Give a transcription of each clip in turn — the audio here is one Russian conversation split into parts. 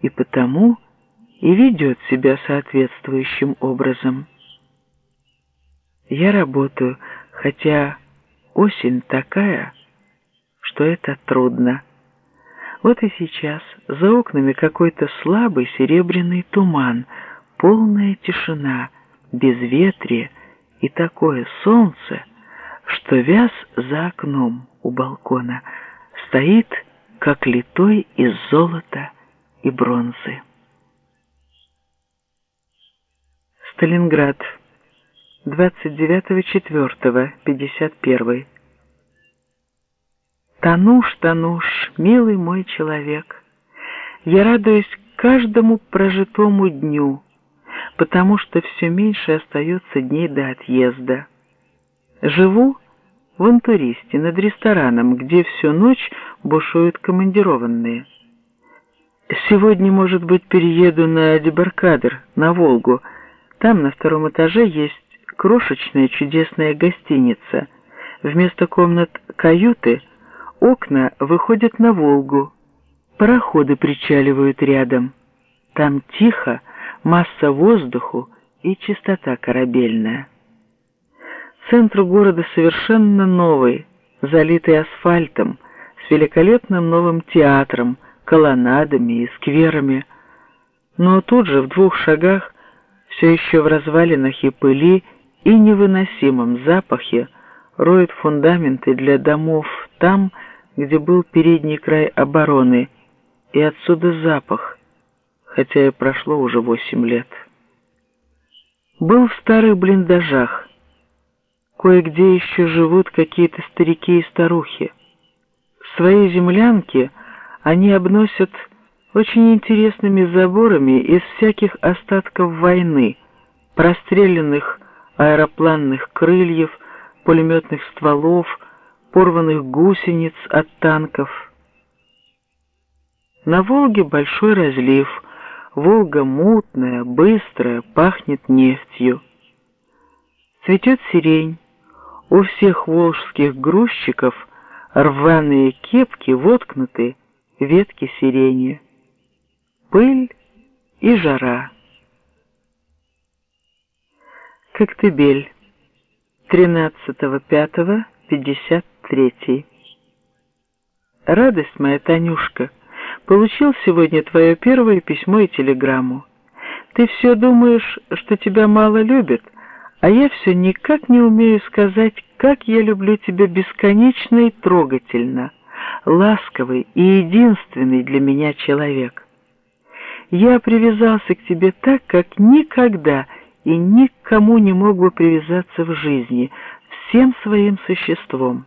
и потому и ведет себя соответствующим образом. Я работаю, хотя осень такая, что это трудно. Вот и сейчас за окнами какой-то слабый серебряный туман, полная тишина, безветрие и такое солнце, что вяз за окном у балкона стоит, как литой из золота и бронзы. Сталинград, 29.04.51. Тануш, Тануш, милый мой человек, я радуюсь каждому прожитому дню, потому что все меньше остается дней до отъезда. Живу в Антуристе, над рестораном, где всю ночь бушуют командированные. Сегодня, может быть, перееду на Дебаркадер, на Волгу. Там на втором этаже есть крошечная чудесная гостиница. Вместо комнат каюты окна выходят на Волгу. Пароходы причаливают рядом. Там тихо, масса воздуху и чистота корабельная. Центр города совершенно новый, залитый асфальтом, с великолепным новым театром, колоннадами и скверами. Но тут же, в двух шагах, все еще в развалинах и пыли и невыносимом запахе, роют фундаменты для домов там, где был передний край обороны, и отсюда запах, хотя и прошло уже восемь лет. Был в старых блиндажах, Кое-где еще живут какие-то старики и старухи. Свои землянки они обносят очень интересными заборами из всяких остатков войны, простреленных аэропланных крыльев, пулеметных стволов, порванных гусениц от танков. На Волге большой разлив, Волга мутная, быстрая, пахнет нефтью. Цветет сирень, у всех волжских грузчиков рваные кепки воткнуты ветки сирени. Пыль и жара. Коктебель. 13.05.53. Радость моя, Танюшка, получил сегодня твое первое письмо и телеграмму. Ты все думаешь, что тебя мало любят, — а я все никак не умею сказать, как я люблю тебя бесконечно и трогательно, ласковый и единственный для меня человек. Я привязался к тебе так, как никогда и никому не мог бы привязаться в жизни, всем своим существом.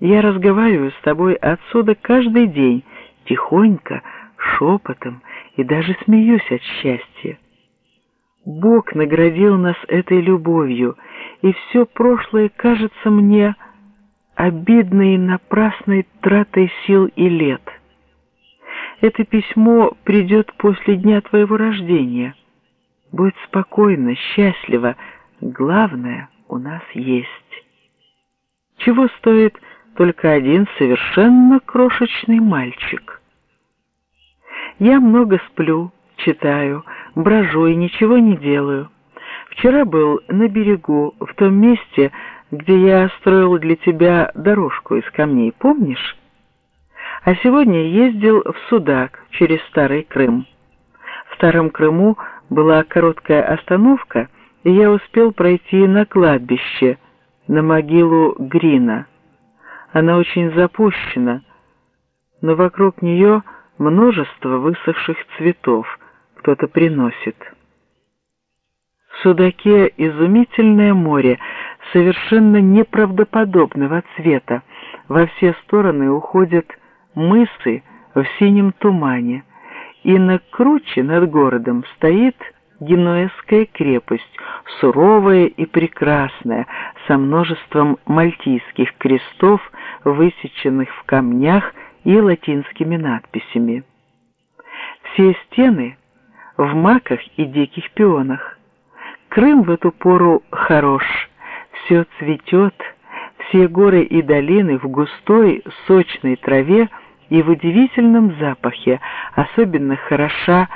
Я разговариваю с тобой отсюда каждый день, тихонько, шепотом, и даже смеюсь от счастья. Бог наградил нас этой любовью, и все прошлое кажется мне обидной напрасной тратой сил и лет. Это письмо придет после дня твоего рождения. Будь спокойна, счастлива, главное у нас есть. Чего стоит только один совершенно крошечный мальчик? Я много сплю, читаю, брожу и ничего не делаю. Вчера был на берегу, в том месте, где я строил для тебя дорожку из камней, помнишь? А сегодня ездил в Судак через Старый Крым. В Старом Крыму была короткая остановка, и я успел пройти на кладбище, на могилу Грина. Она очень запущена, но вокруг нее множество высохших цветов — кто-то приносит. В Судаке изумительное море, совершенно неправдоподобного цвета. Во все стороны уходят мысы в синем тумане, и на круче над городом стоит Генуэзская крепость, суровая и прекрасная, со множеством мальтийских крестов, высеченных в камнях и латинскими надписями. Все стены в маках и диких пионах. Крым в эту пору хорош, все цветет, все горы и долины в густой сочной траве и в удивительном запахе, особенно хороша